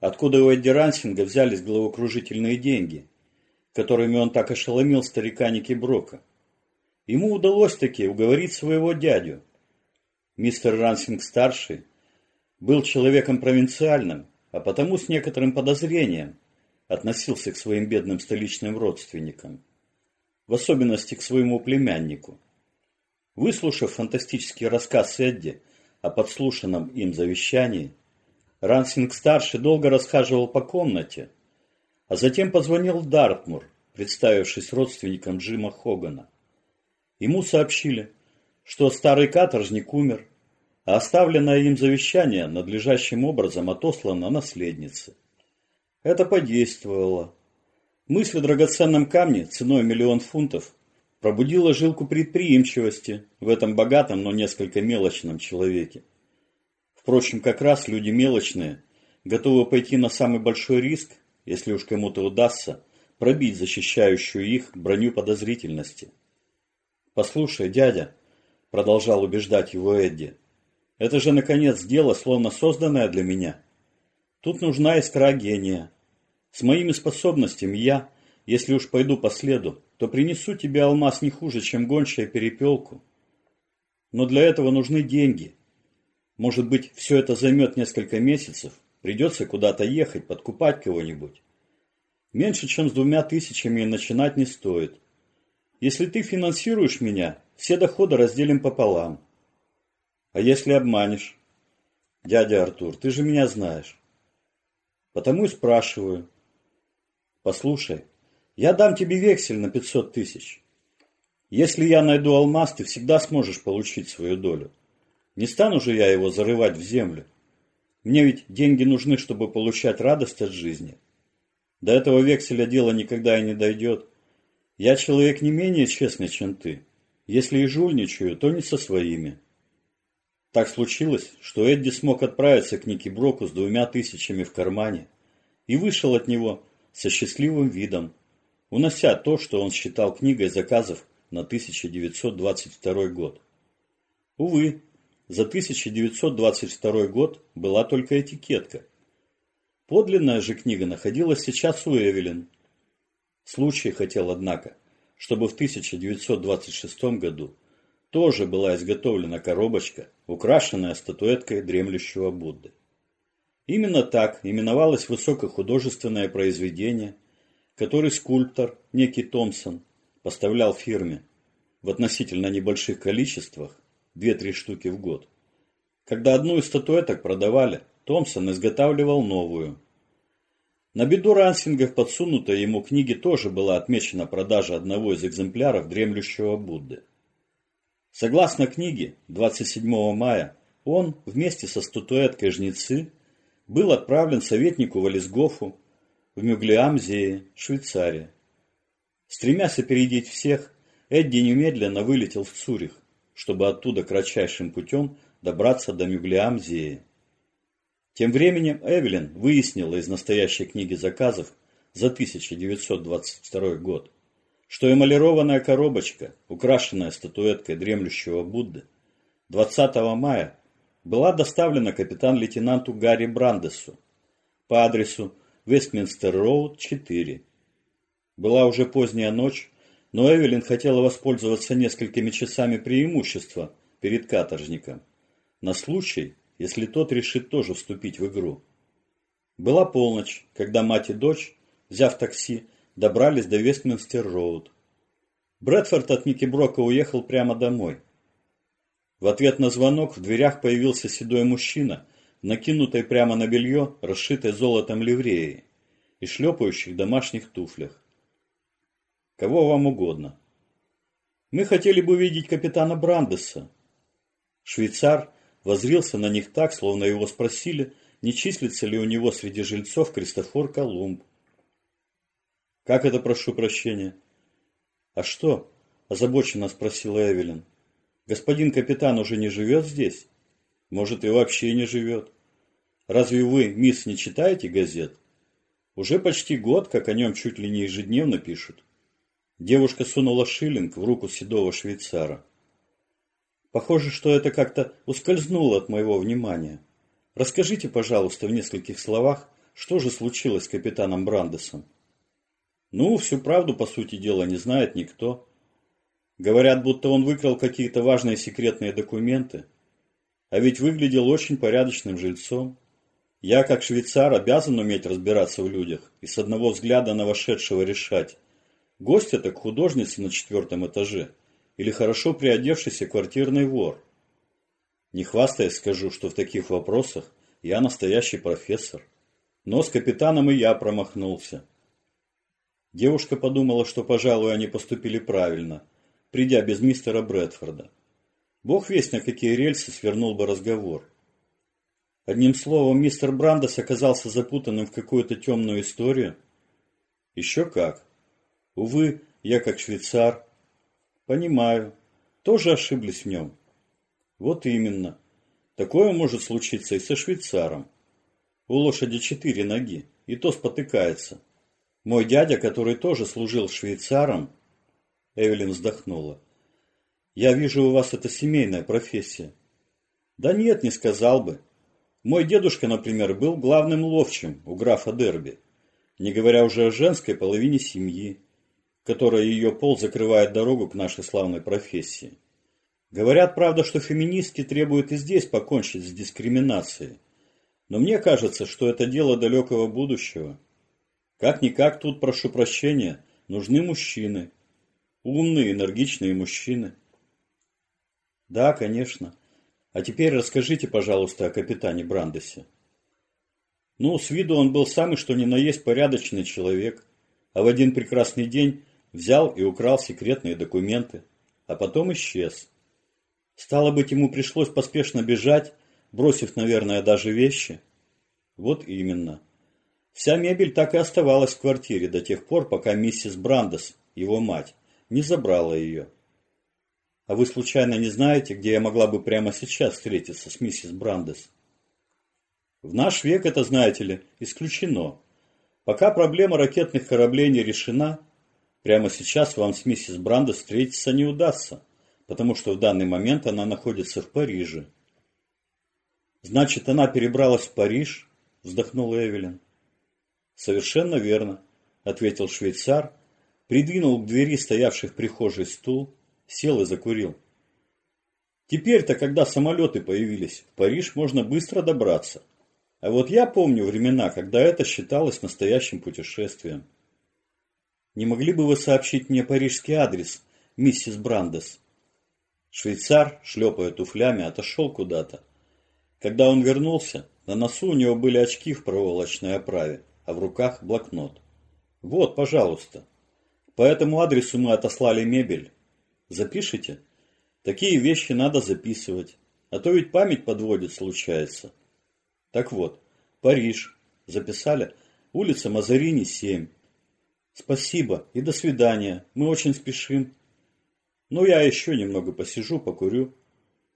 Откуда у Эдди Рансинга взялись головокружительные деньги, которыми он так ошеломил старика Ники Брока? Ему удалось таки уговорить своего дядю. Мистер Рансинг-старший был человеком провинциальным, а потому с некоторым подозрением относился к своим бедным столичным родственникам, в особенности к своему племяннику. Выслушав фантастический рассказ Эдди о подслушанном им завещании, Рансинг-старший долго расхаживал по комнате, а затем позвонил в Дартмур, представившись родственником Джима Хогана. Ему сообщили, что старый каторжник умер, а оставленное им завещание надлежащим образом отослано наследнице. Это подействовало. Мысль о драгоценном камне ценой миллион фунтов пробудила жилку предприимчивости в этом богатом, но несколько мелочном человеке. Впрочем, как раз люди мелочные готовы пойти на самый большой риск, если уж кому-то удастся пробить защищающую их броню подозрительности. «Послушай, дядя», – продолжал убеждать его Эдди, – «это же, наконец, дело, словно созданное для меня. Тут нужна искра гения. С моими способностями я, если уж пойду по следу, то принесу тебе алмаз не хуже, чем гончая перепелку. Но для этого нужны деньги. Может быть, все это займет несколько месяцев, придется куда-то ехать, подкупать кого-нибудь. Меньше, чем с двумя тысячами начинать не стоит. Если ты финансируешь меня, все доходы разделим пополам. А если обманешь? Дядя Артур, ты же меня знаешь. Потому и спрашиваю. Послушай, я дам тебе вексель на 500 тысяч. Если я найду алмаз, ты всегда сможешь получить свою долю. Не стану же я его зарывать в землю. Мне ведь деньги нужны, чтобы получать радость от жизни. До этого векселя дело никогда и не дойдет. Я человек не менее честный, чем ты. Если и жульничаю, то не со своими. Так случилось, что Эдди смог отправиться к Нике Броку с двумя тысячами в кармане и вышел от него со счастливым видом, унося то, что он считал книгой заказов на 1922 год. Увы, за 1922 год была только этикетка. Подлинная же книга находилась сейчас у Эвелин. Случай хотел, однако, чтобы в 1926 году тоже была изготовлена коробочка, украшенная статуэткой дремлющего Будды. Именно так именовалось высокохудожественное произведение, которое скульптор, некий Томпсон, поставлял фирме в относительно небольших количествах, 2-3 штуки в год. Когда одну из статуэток продавали, Томпсон изготавливал новую. На беду Рансинга в подсунутой ему книге тоже была отмечена продажа одного из экземпляров дремлющего Будды. Согласно книге, 27 мая он вместе со статуэткой Жнецы был отправлен советнику Валисгофу в Мюглиамзее, Швейцария. Стремясь опередить всех, Эдди немедленно вылетел в Цюрих, чтобы оттуда кратчайшим путем добраться до Мюглиамзеи. Тем временем Эвелин выяснила из настоящей книги заказов за 1922 год, что эмалированная коробочка, украшенная статуэткой дремлющего Будды, 20 мая была доставлена капитан-лейтенанту Гарри Брандесу по адресу Вестминстер-Роуд, 4. Была уже поздняя ночь, но Эвелин хотела воспользоваться несколькими часами преимущества перед каторжником на случай, если тот решит тоже вступить в игру. Была полночь, когда мать и дочь, взяв такси, добрались до Вестминстер-Роуд. Брэдфорд от Ники Брока уехал прямо домой. В ответ на звонок в дверях появился седой мужчина, накинутый прямо на белье, расшитой золотом ливреей и шлепающих домашних туфлях. «Кого вам угодно?» «Мы хотели бы увидеть капитана Брандеса». Швейцар возрился на них так, словно его спросили, не числится ли у него среди жильцов Кристофор Колумб. «Как это, прошу прощения?» «А что?» – озабоченно спросила Эвелин. Господин капитан уже не живет здесь? Может, и вообще не живет. Разве вы, мисс, не читаете газет? Уже почти год, как о нем чуть ли не ежедневно пишут. Девушка сунула шиллинг в руку седого швейцара. Похоже, что это как-то ускользнуло от моего внимания. Расскажите, пожалуйста, в нескольких словах, Что же случилось с капитаном Брандесом? Ну, всю правду, по сути дела, не знает никто. Говорят, будто он выкрал какие-то важные секретные документы. А ведь выглядел очень порядочным жильцом. Я, как швейцар, обязан уметь разбираться в людях и с одного взгляда на вошедшего решать, гость это к художнице на четвертом этаже или хорошо приодевшийся квартирный вор. Не хвастаясь, скажу, что в таких вопросах я настоящий профессор. Но с капитаном и я промахнулся. Девушка подумала, что, пожалуй, они поступили правильно, придя без мистера Брэдфорда. Бог весть, на какие рельсы свернул бы разговор. Одним словом, мистер Брандес оказался запутанным в какую-то темную историю. Еще как. Увы, я как швейцар. Понимаю. Тоже ошиблись в нем. Вот именно. Такое может случиться и со швейцаром. У лошади четыре ноги, и то спотыкается. Мой дядя, который тоже служил швейцаром, Эвелин вздохнула. Я вижу, у вас это семейная профессия. Да нет, не сказал бы. Мой дедушка, например, был главным ловчим у графа Дерби, не говоря уже о женской половине семьи, которая ее пол закрывает дорогу к нашей славной профессии. Говорят, правда, что феминистки требуют и здесь покончить с дискриминацией. Но мне кажется, что это дело далекого будущего. Как-никак тут, прошу прощения, нужны мужчины. Умные, энергичные мужчины. Да, конечно. А теперь расскажите, пожалуйста, о капитане Брандесе. Ну, с виду он был самый что ни на есть порядочный человек, а в один прекрасный день взял и украл секретные документы, а потом исчез. Стало быть, ему пришлось поспешно бежать, бросив, наверное, даже вещи. Вот именно. Вся мебель так и оставалась в квартире до тех пор, пока миссис Брандес, его мать, не забрала ее. А вы случайно не знаете, где я могла бы прямо сейчас встретиться с миссис Брандес? В наш век это, знаете ли, исключено. Пока проблема ракетных кораблей не решена, прямо сейчас вам с миссис Брандес встретиться не удастся, потому что в данный момент она находится в Париже. Значит, она перебралась в Париж? Вздохнула Эвелин. Совершенно верно, ответил швейцар, придвинул к двери стоявший в прихожей стул сел и закурил. Теперь-то, когда самолеты появились, в Париж можно быстро добраться. А вот я помню времена, когда это считалось настоящим путешествием. Не могли бы вы сообщить мне парижский адрес, миссис Брандес? Швейцар, шлепая туфлями, отошел куда-то. Когда он вернулся, на носу у него были очки в проволочной оправе, а в руках блокнот. Вот, пожалуйста. По этому адресу мы отослали мебель, Запишите? Такие вещи надо записывать, а то ведь память подводит случается. Так вот, Париж. Записали? Улица Мазарини, 7. Спасибо и до свидания. Мы очень спешим. Ну, я еще немного посижу, покурю.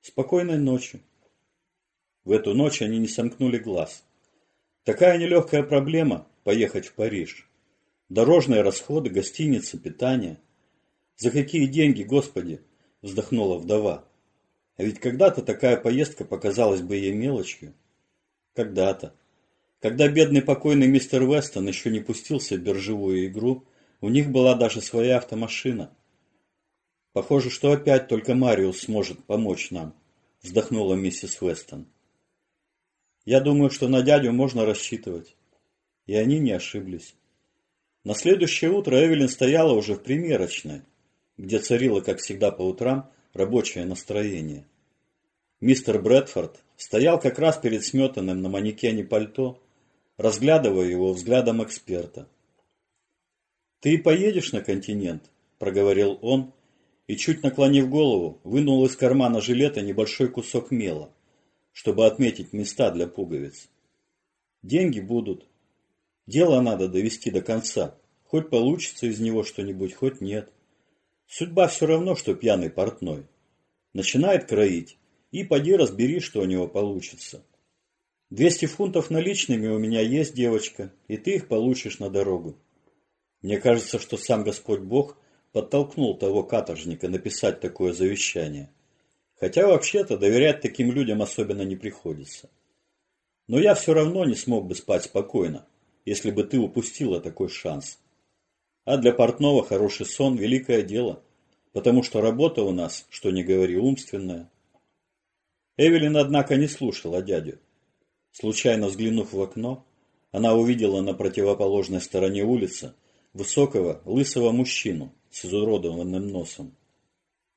Спокойной ночи. В эту ночь они не сомкнули глаз. Такая нелегкая проблема – поехать в Париж. Дорожные расходы, гостиницы, питание – «За какие деньги, Господи?» – вздохнула вдова. А ведь когда-то такая поездка показалась бы ей мелочью. Когда-то. Когда бедный покойный мистер Вестон еще не пустился в биржевую игру, у них была даже своя автомашина. Похоже, что опять только Мариус сможет помочь нам, вздохнула миссис Вестон. Я думаю, что на дядю можно рассчитывать. И они не ошиблись. На следующее утро Эвелин стояла уже в примерочной, где царило, как всегда по утрам, рабочее настроение. Мистер Брэдфорд стоял как раз перед сметанным на манекене пальто, разглядывая его взглядом эксперта. «Ты поедешь на континент?» – проговорил он, и, чуть наклонив голову, вынул из кармана жилета небольшой кусок мела, чтобы отметить места для пуговиц. «Деньги будут. Дело надо довести до конца. Хоть получится из него что-нибудь, хоть нет». Судьба все равно, что пьяный портной. Начинает кроить, и поди разбери, что у него получится. Двести фунтов наличными у меня есть, девочка, и ты их получишь на дорогу. Мне кажется, что сам Господь Бог подтолкнул того каторжника написать такое завещание. Хотя вообще-то доверять таким людям особенно не приходится. Но я все равно не смог бы спать спокойно, если бы ты упустила такой шанс. А для портного хороший сон – великое дело, потому что работа у нас, что не говори, умственная. Эвелин, однако, не слушала дядю. Случайно взглянув в окно, она увидела на противоположной стороне улицы высокого, лысого мужчину с изуродованным носом.